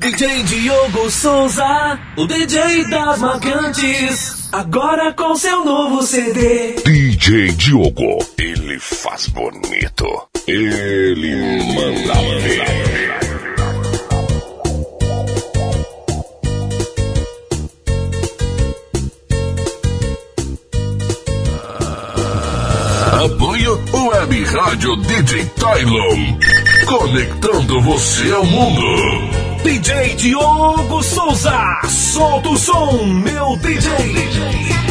DJ Diogo Souza, o DJ das marcantes, agora com seu novo CD. DJ Diogo, ele faz bonito, ele manda ver. Apoio Web Rádio DJ Tylon. Conectando você ao mundo. DJ Diogo Souza, solta o som, meu DJ.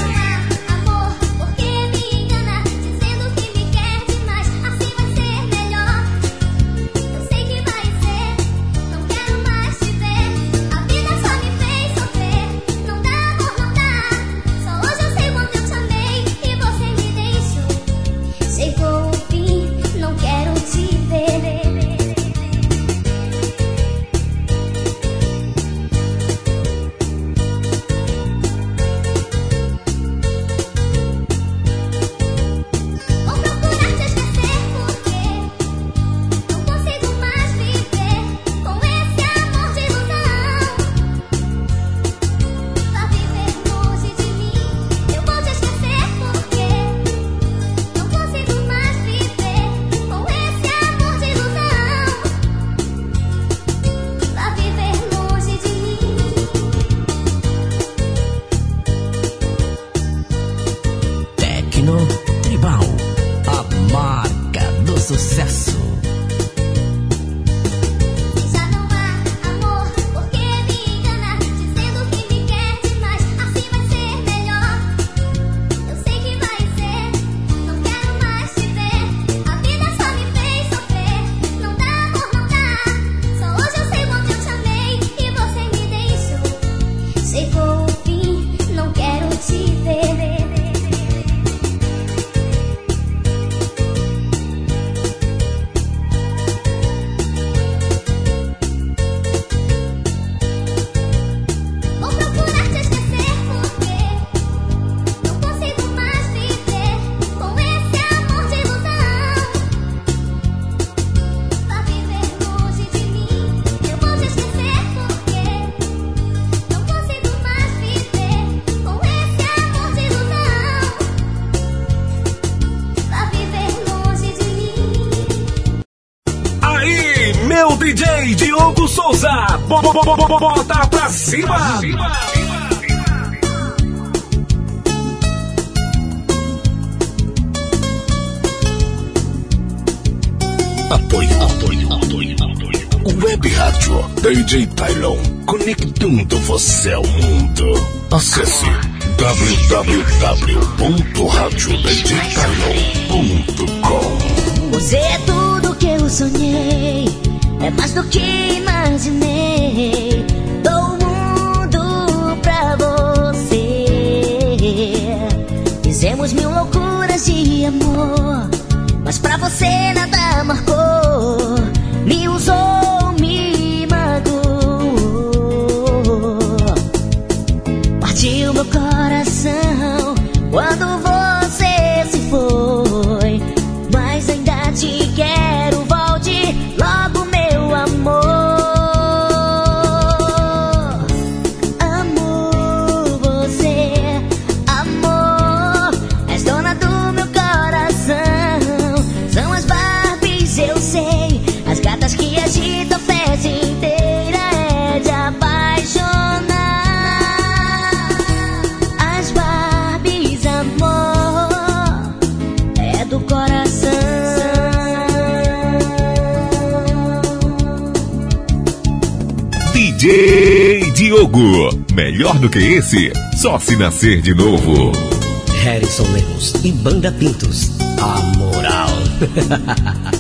Bota pra cima. Apoio, apoio, apoio, apoio. Web Rádio DJ Tylon, conectando você ao mundo. Acesse www.radiodjtylon.com Você é tudo que eu sonhei, é mais do que imaginei. Dou o mundo pra você. Fizemos mil loucuras de amor, mas pra você nada marcou. Melhor do que esse, só se nascer de novo. Harrison Lemos e Banda Pintos. A moral.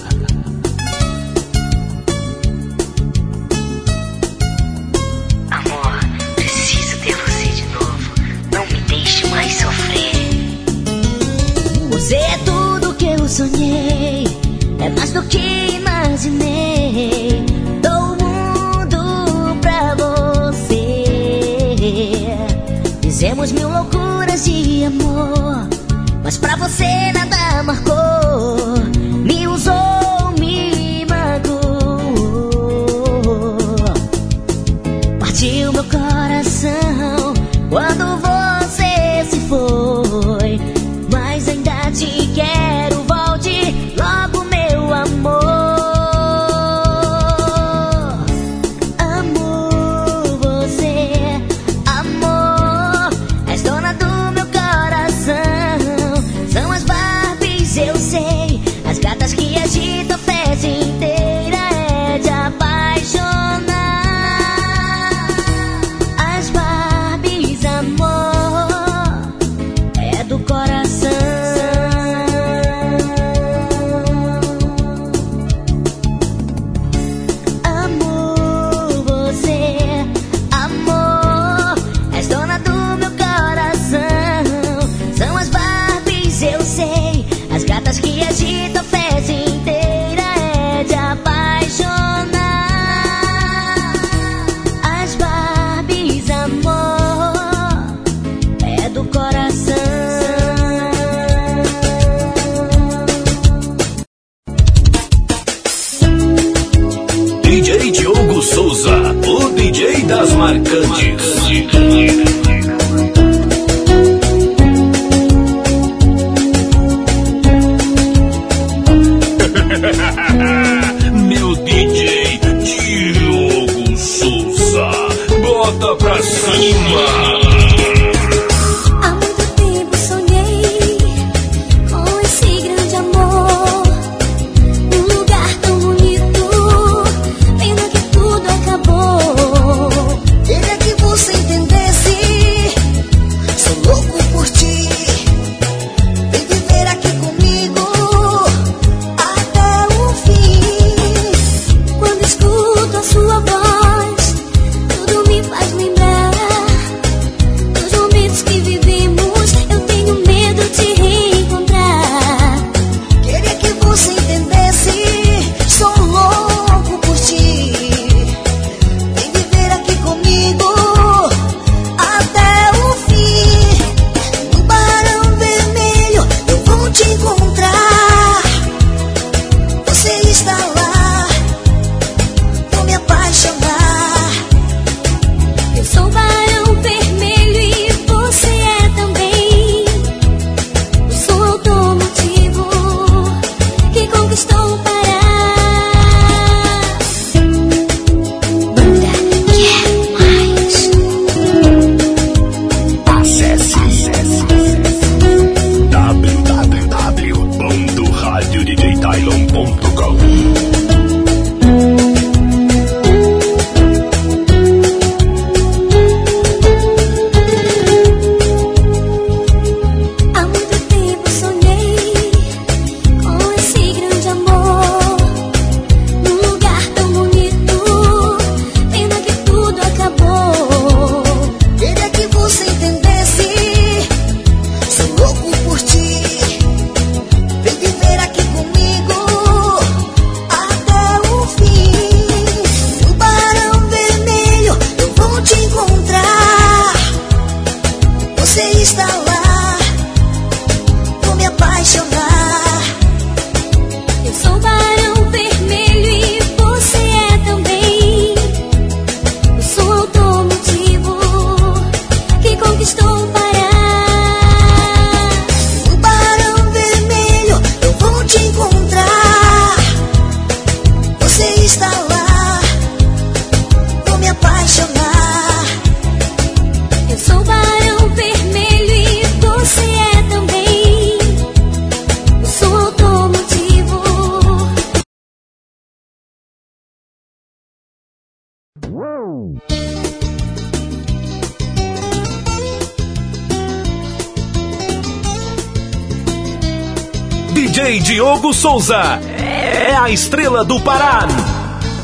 DJ Diogo Souza é a estrela do Pará.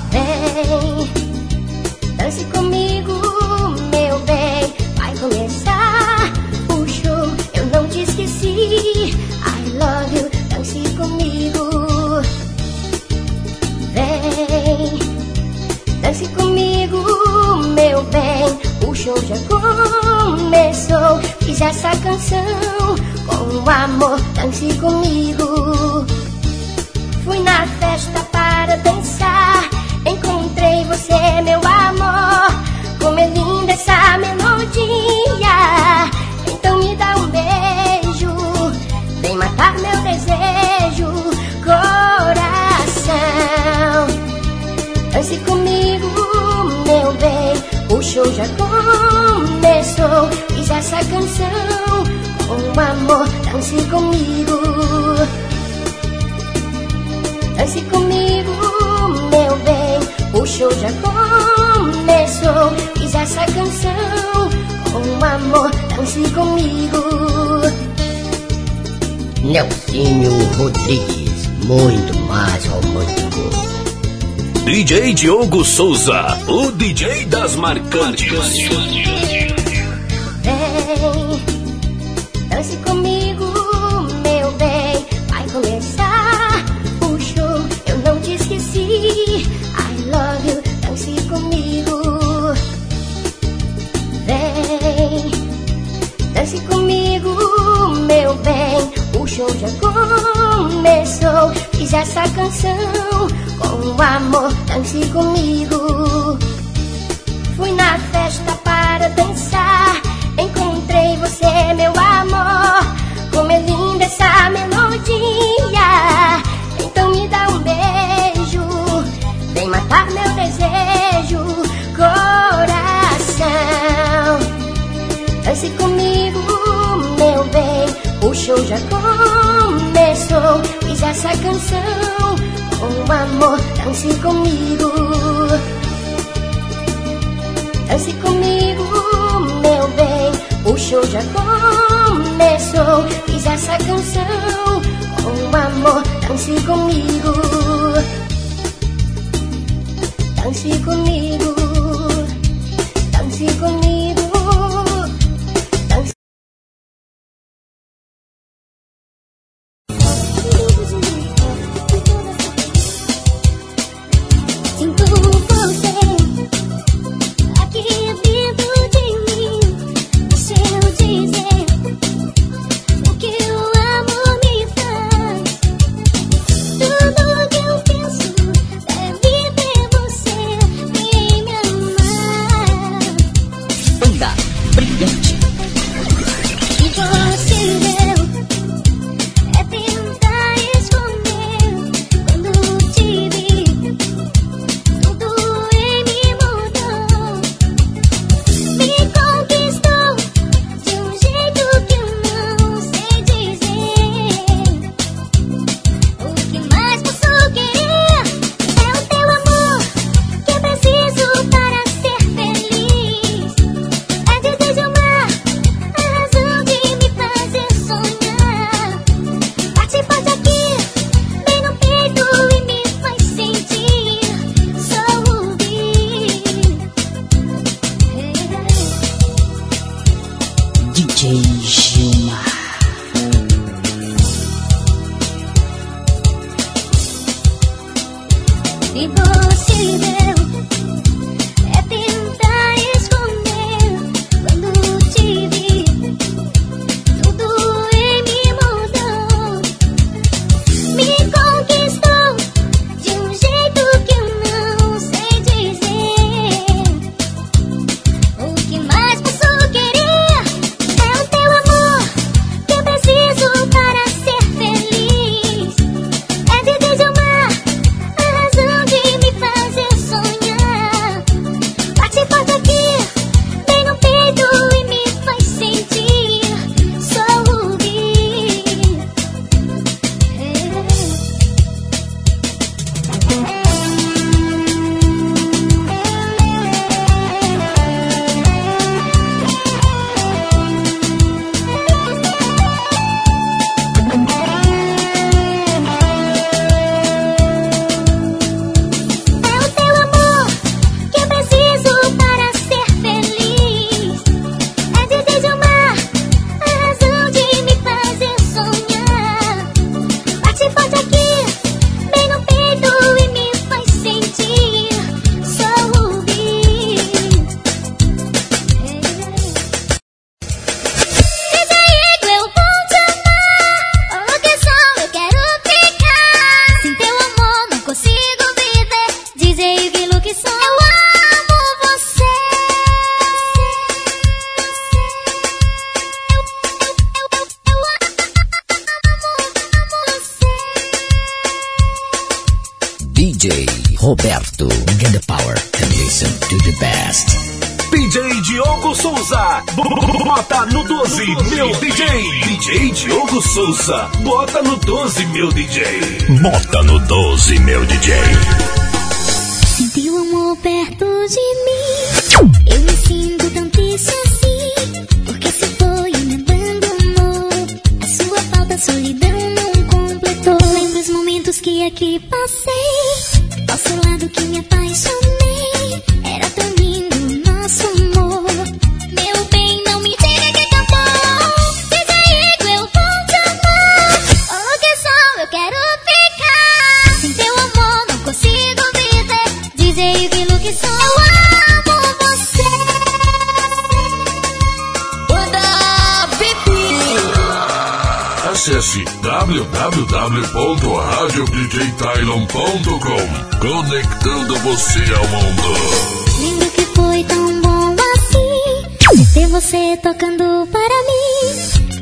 Vem, dance comigo, meu bem. Vai começar o show. Eu não te esqueci. I love you, dance comigo. Vem, dance comigo, meu bem. O show já começou. Fiz essa canção com amor, dance comigo. Fui na festa para dançar, encontrei você, meu amor. Como é linda essa melodia, então me dá um beijo, vem matar meu desejo, coração. Dance comigo, meu bem, o show já começou, fiz essa canção. Dance comigo, dance comigo, meu bem. O show já começou. Fiz essa canção com amor. Dance comigo. Nelsinho Rodrigues, muito mais romântico. DJ Diogo Souza, o DJ das marcantes. verão já começou. Fiz essa canção com amor. Dance comigo, dance comigo, meu bem. O show já começou. Fiz essa canção com amor. Dance comigo, dance comigo, dance comigo. Perto, Get the power and listen to the best. DJ Diogo Souza, bota no 12, meu DJ. DJ Diogo Souza, bota no 12, meu DJ. Bota no 12, meu DJ. Sentiu teu amor perto de mim, eu me sinto tão triste assim. Porque se foi e me abandonou, a sua falta, a solidão não completou. Lembro os momentos que aqui passei. www.radiodjtylon.com Conectando você ao mundo. Lindo que foi tão bom assim ter você tocando para mim.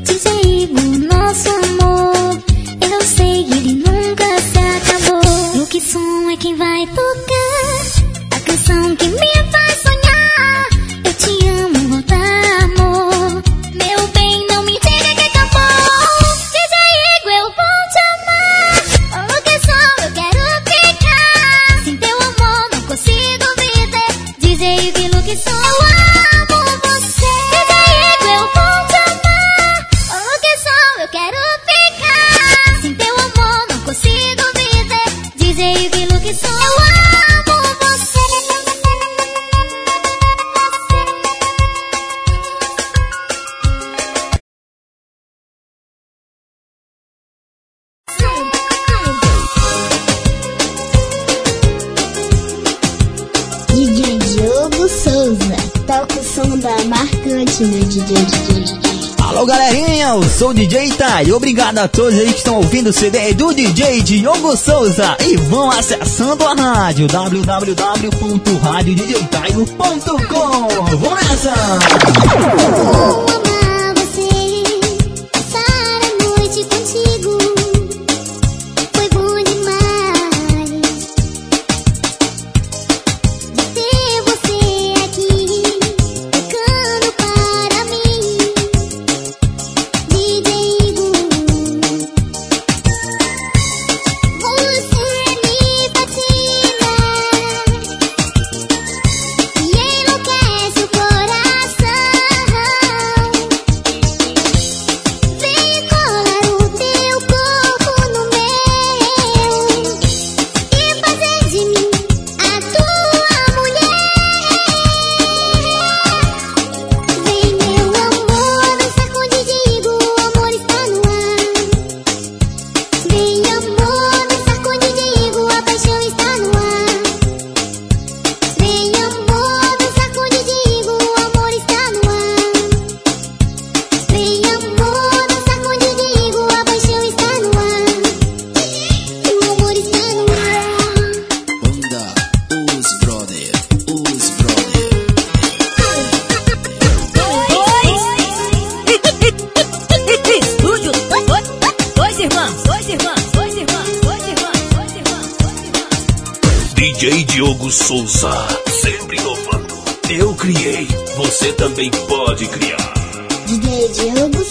DJ, o nosso amor, eu não sei, ele nunca se acabou. E o que som é quem vai tocar? E obrigado a todos aí que estão ouvindo o CD do DJ Diogo Souza e vão acessando a rádio www.radiodjtaio.com. Vamos nessa! Souza, sempre inovando. Eu criei, você também pode criar. DJ é Diogo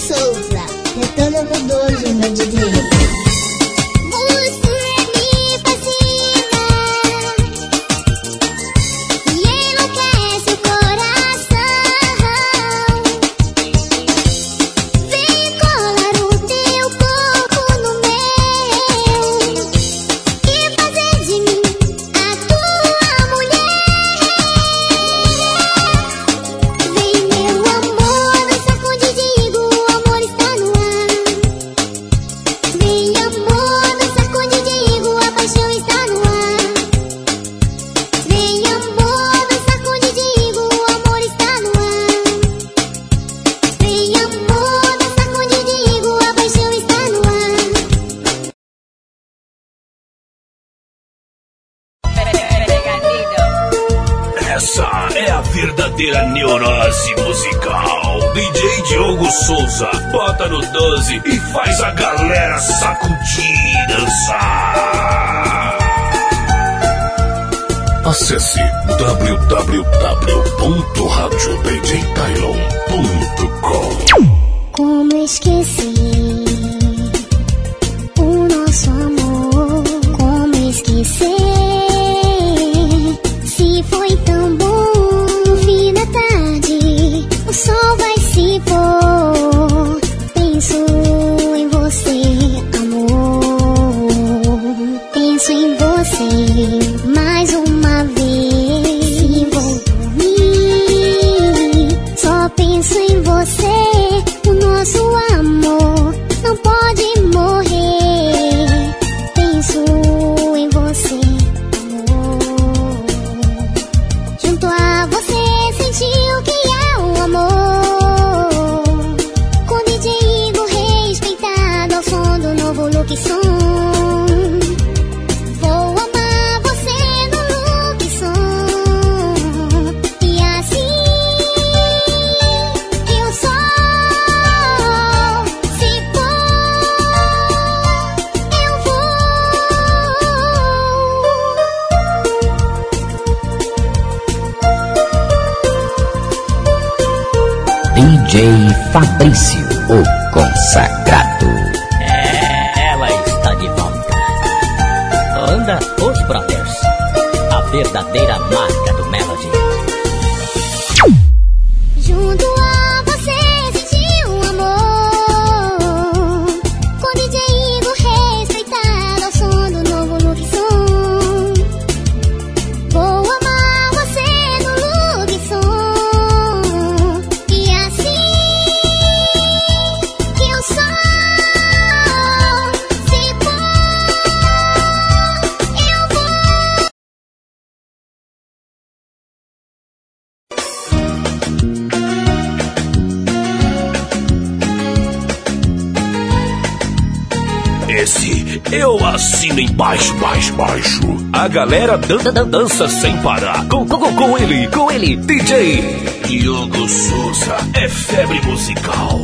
esse. Eu assino embaixo, baixo, baixo. A galera dan dan dança sem parar. Com, com, com ele, com ele, DJ Diogo Souza. É febre musical.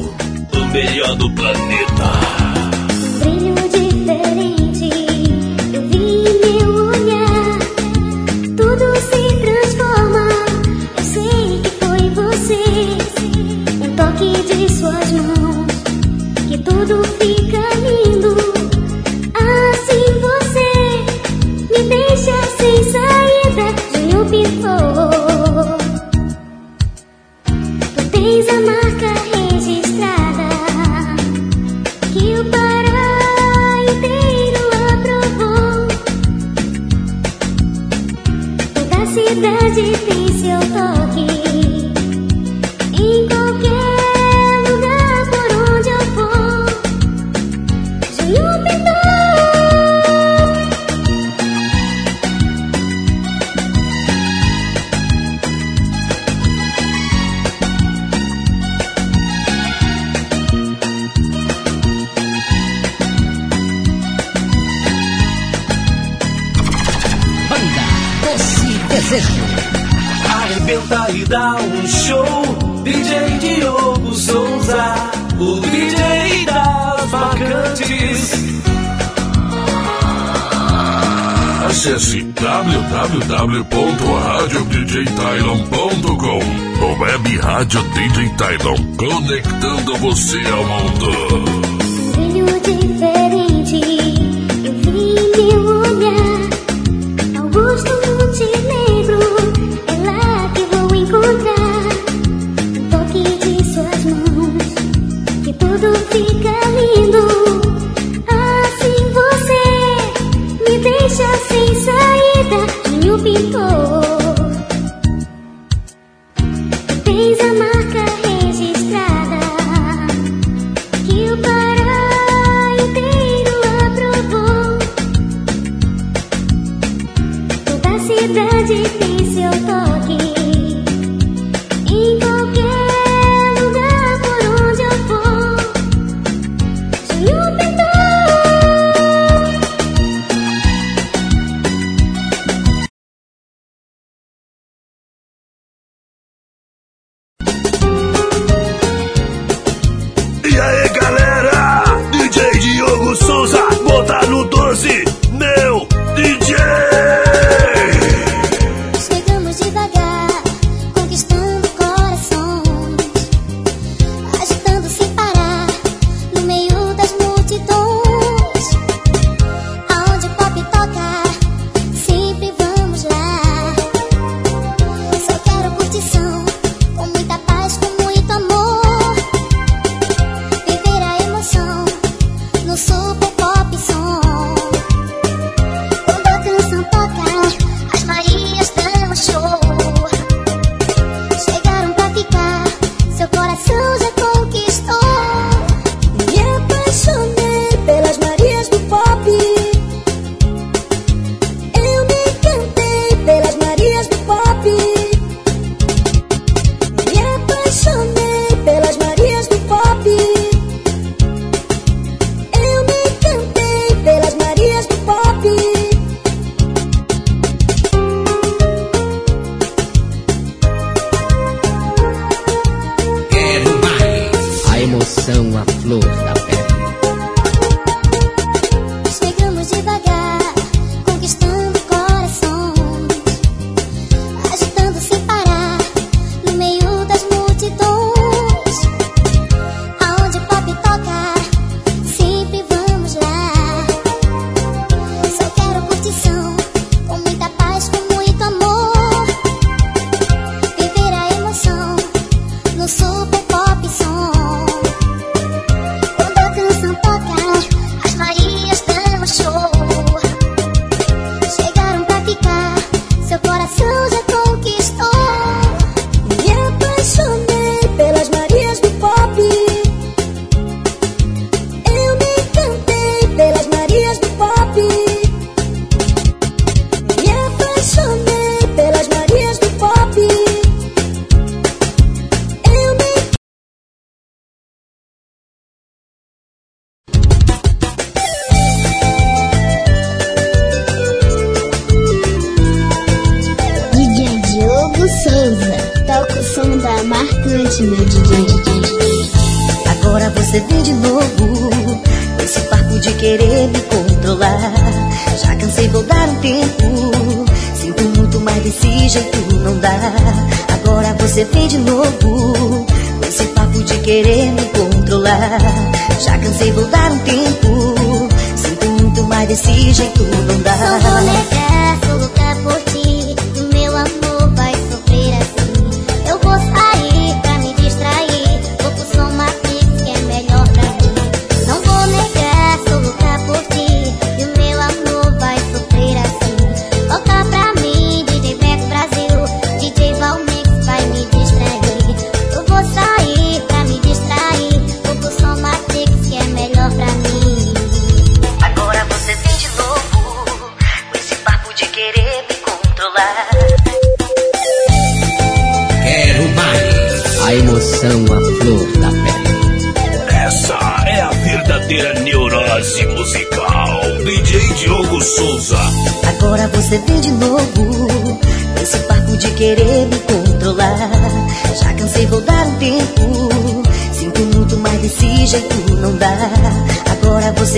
O melhor do planeta.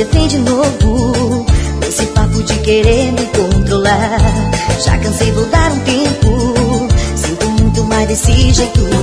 você de novo? Esse papo de querer me controlar. Já cansei, vou dar um tempo. Sinto muito mais desse jeito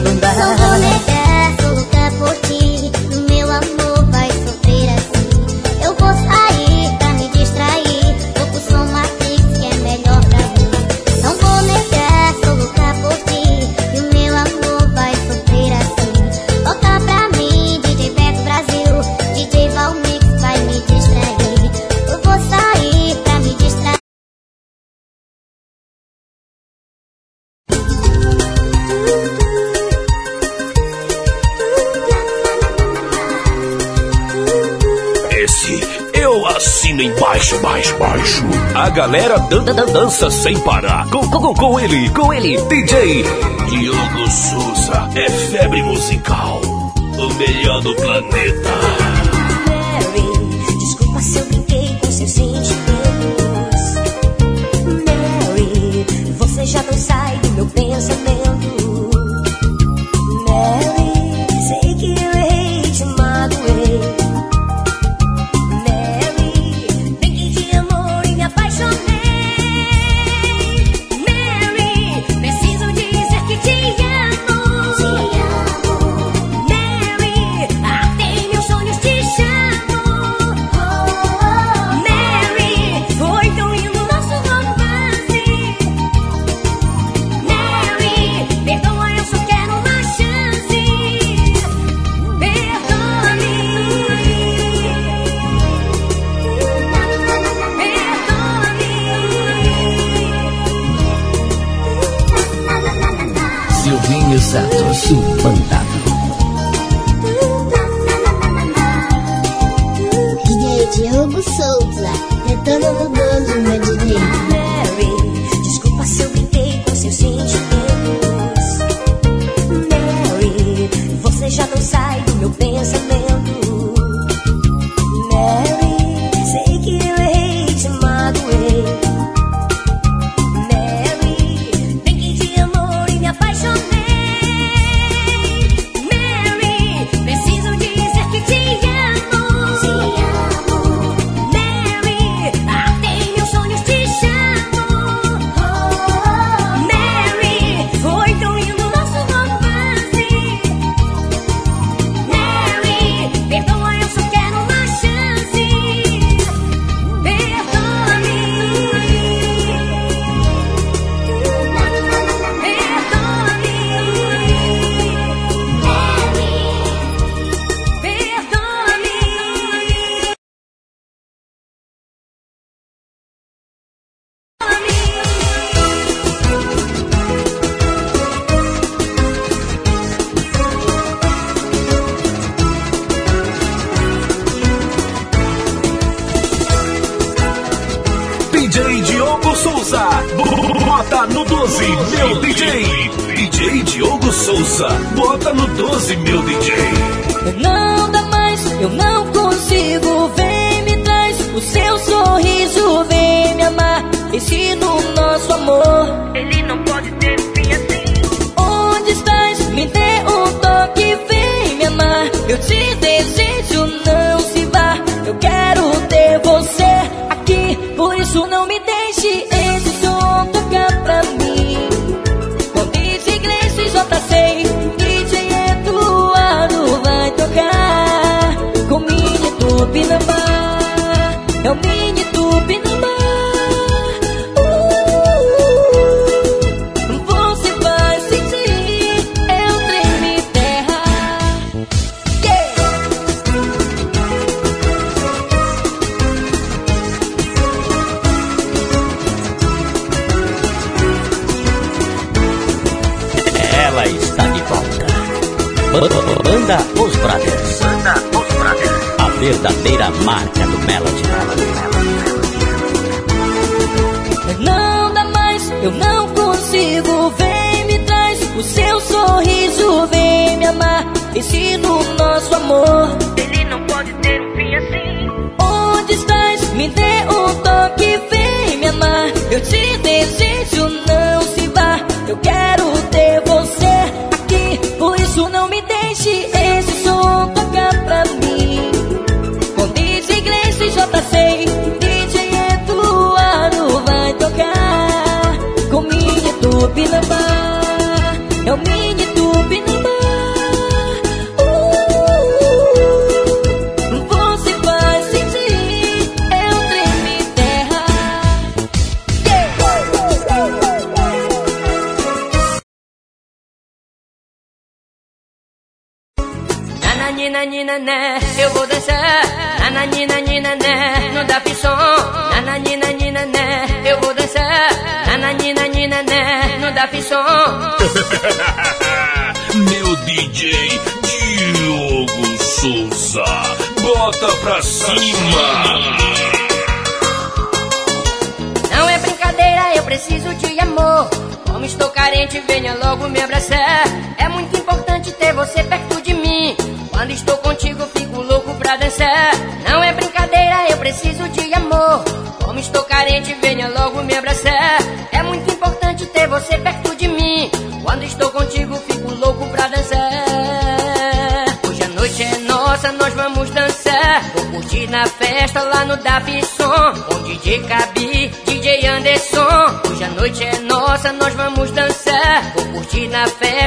dança sem parar. Com, com, com ele, com ele, DJ Diogo Souza. É fera.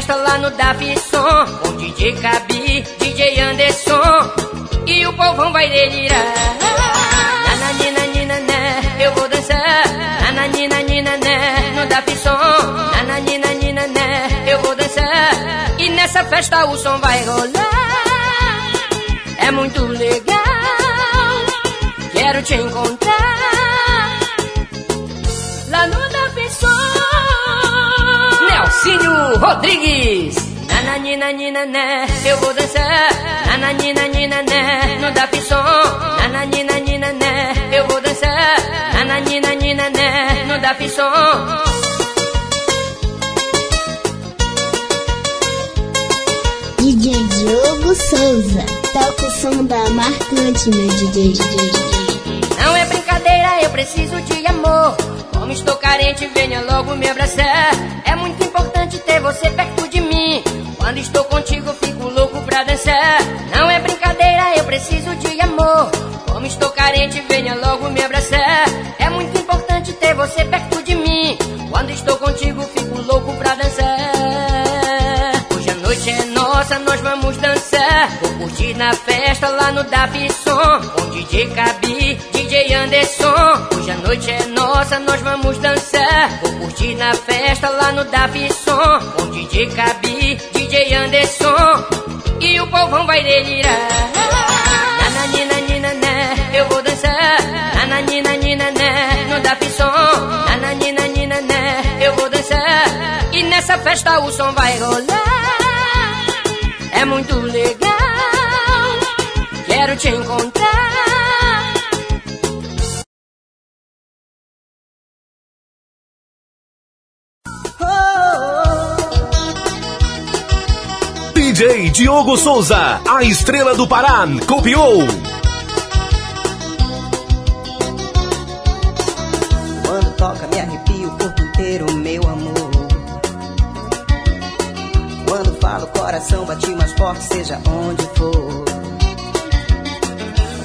Festa lá no Dapson. Com DJ Cabi, DJ Anderson. E o povão vai delirar. Nananina, nina, né, eu vou dançar. Nananina, nina, né, no Dapson. Nananina, nina, né, eu vou dançar. E nessa festa o som vai rolar. É muito legal. Quero te encontrar Nelsinho Rodrigues. Nananina, nina, né, eu vou dançar. Nananina, nina, né, no Dapson. Nananina, nina, né, eu vou dançar. Nananina, nina, né, no Dapson. DJ Diogo Souza. Toca o som da marcante, meu DJ. É brincadeira, eu preciso de amor. Como estou carente, venha logo me abraçar. É muito importante ter você perto de mim. Quando estou contigo, fico louco pra dançar. Não é brincadeira, eu preciso de amor. Como estou carente, venha logo me abraçar. É muito importante ter você perto de mim. Quando estou contigo, fico louco pra dançar. Nós vamos dançar. Vou curtir na festa lá no Dapson. Com DJ Cabi, DJ Anderson. Hoje a noite é nossa, nós vamos dançar. Vou curtir na festa lá no Dapson. Com DJ Cabi, DJ Anderson. E o povão vai delirar. Nananina, nina, né, eu vou dançar. Nananina, nina, né, no Dapson. Nananina, nina, né, eu vou dançar. E nessa festa o som vai rolar. É muito legal. Quero te encontrar. DJ Diogo Souza, a estrela do Pará, copiou. Quando toca me arrepio o corpo inteiro, coração bate mais forte, seja onde for.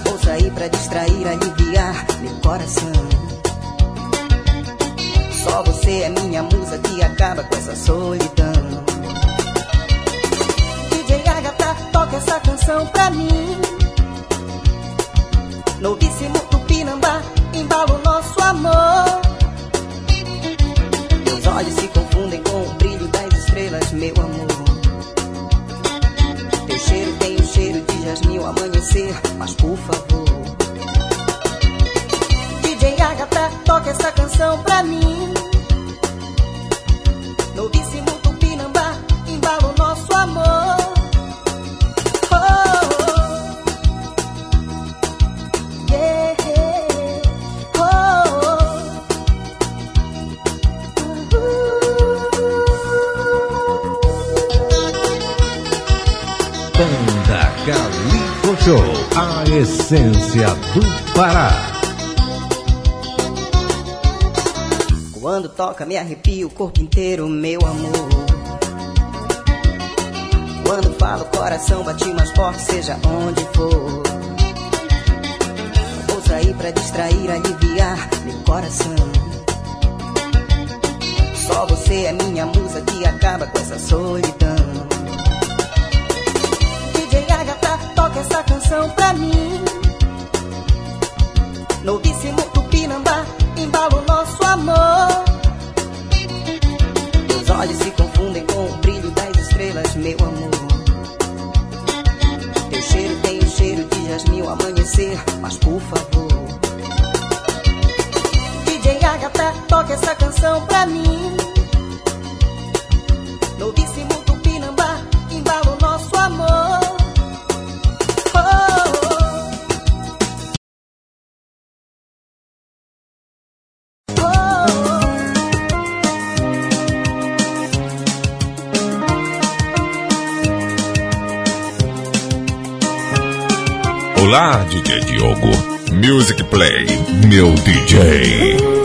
Vou sair pra distrair, aliviar meu coração. Só você é minha musa que acaba com essa solidão. DJ Agatha, toca essa canção pra mim. Novíssimo Tupinambá, embala o nosso amor. Meus olhos se confundem com o brilho das estrelas, meu amor. Teu cheiro tem o cheiro de jasmim ao amanhecer, mas por favor. DJ Agatha, toca essa canção pra mim. A essência do Pará. Quando toca me arrepio o corpo inteiro, meu amor. Quando falo, coração bate mais forte, seja onde for. Vou sair pra distrair, aliviar meu coração. Só você é minha musa que acaba com essa solidão. Toca essa canção pra mim. Novíssimo Tupinambá, embala o nosso amor. Meus olhos se confundem com o brilho das estrelas, meu amor. Teu cheiro tem o cheiro de jasmim ao amanhecer, mas por favor. DJ Agatha, toca essa canção pra mim. Olá, DJ Diogo. Music Play, meu DJ.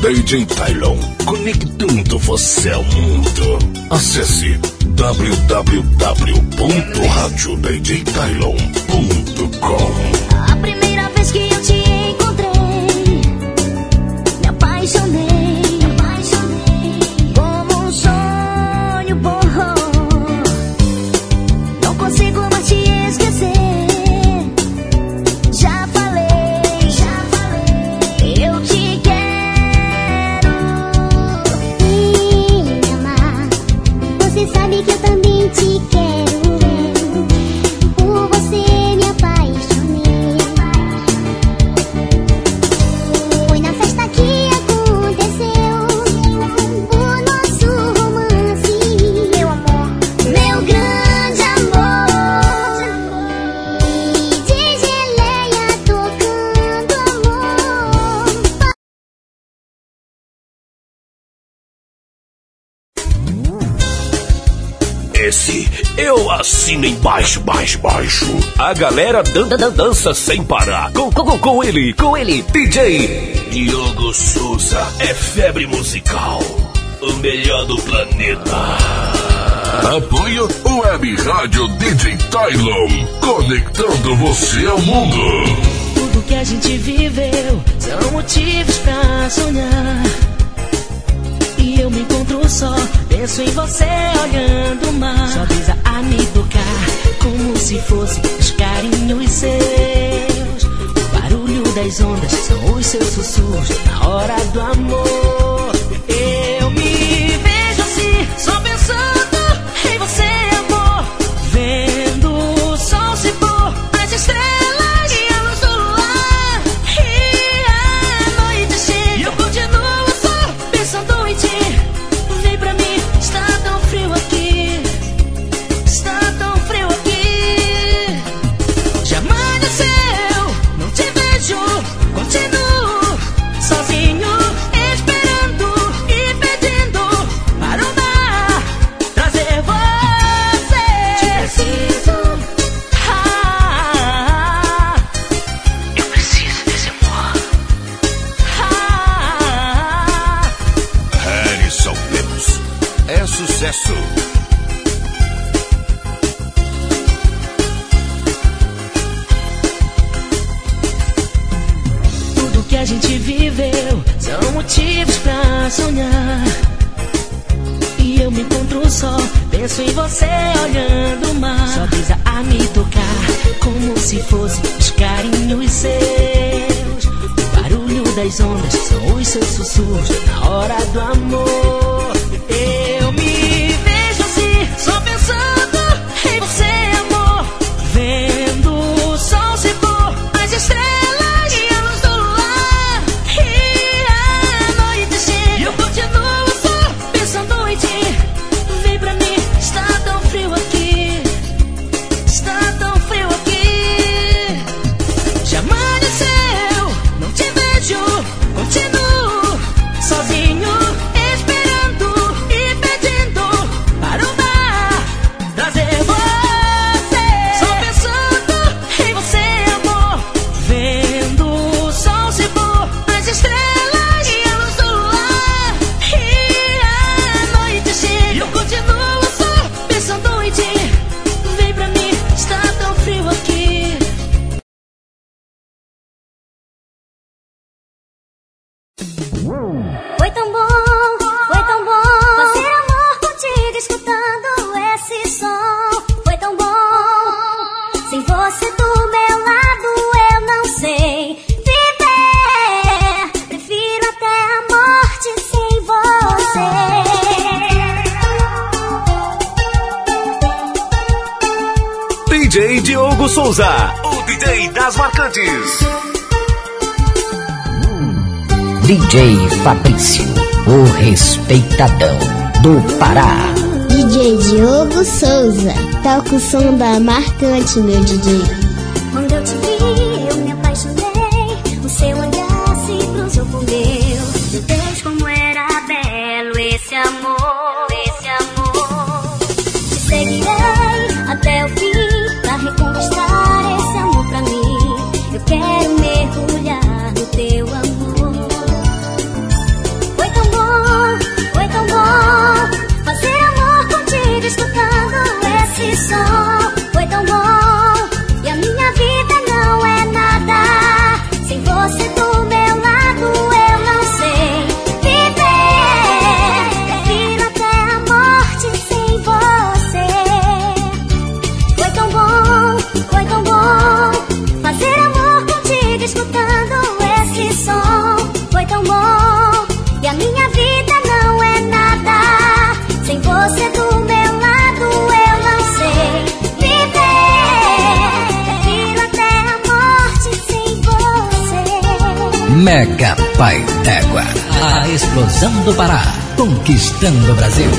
DJ Tylon, conectando você ao mundo. Acesse www.radiodjtylon.com assinem baixo, baixo, baixo. A galera dan, dan, dança sem parar. Com, com, com ele, com ele, DJ Diogo Souza. É febre musical. O melhor do planeta. Apoio Web Rádio DJ Tylon, conectando você ao mundo. Tudo que a gente viveu são motivos pra sonhar e eu me encontro só. Penso em você olhando o mar. Só brisa a me tocar, como se fosse os carinhos seus. O barulho das ondas são os seus sussurros na hora do amor. Cidadão do Pará. DJ Diogo Souza, toca o som da marcante, meu DJ. Mega Pai D'Égua. A explosão do Pará, conquistando o Brasil.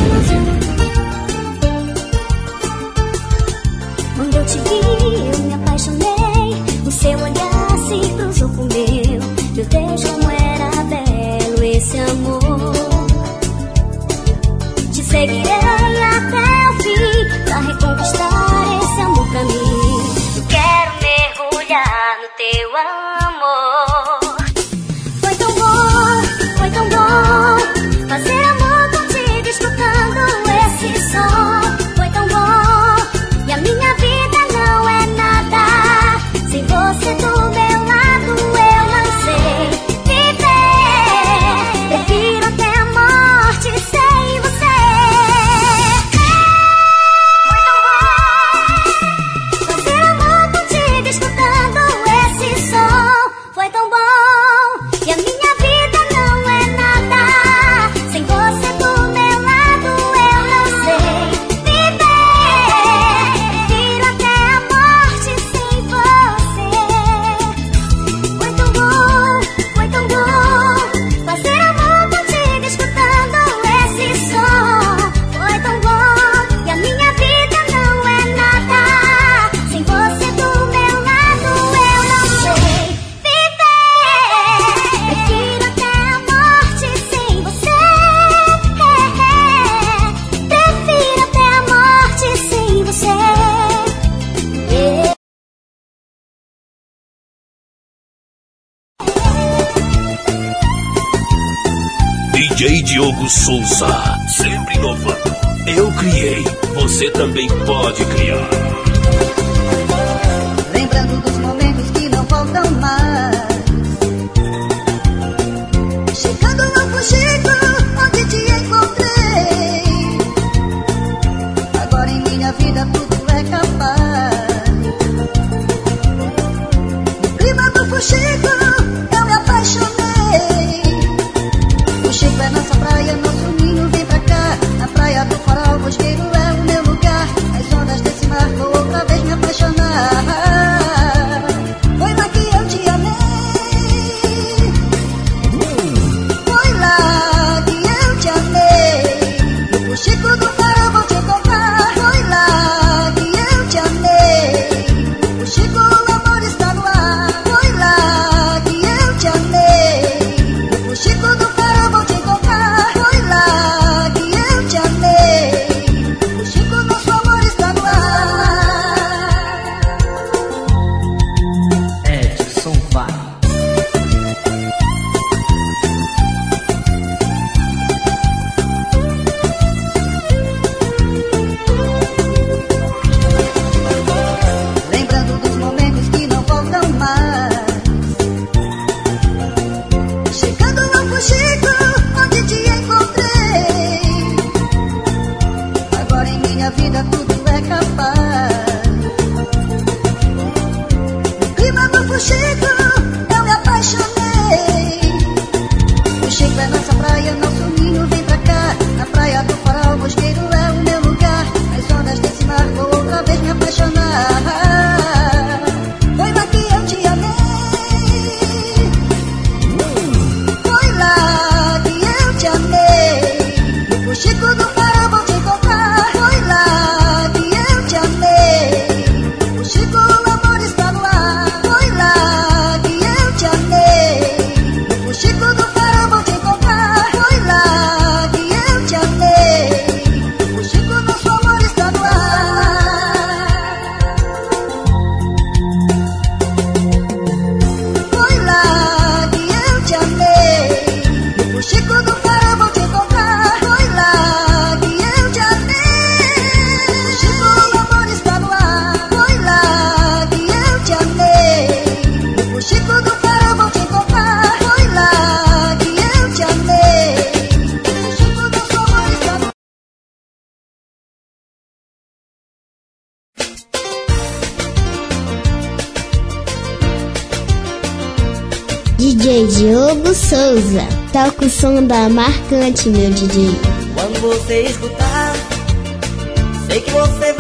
DJ Diogo Souza, sempre inovando. Eu criei, você também pode criar. Lembrando dos momentos que não voltam mais. Chegando lá pro Chico, onde te encontrei. Agora em minha vida tudo é capaz. No clima do Fuxico. banda marcante, meu DJ. Quando você escutar, sei que você vai.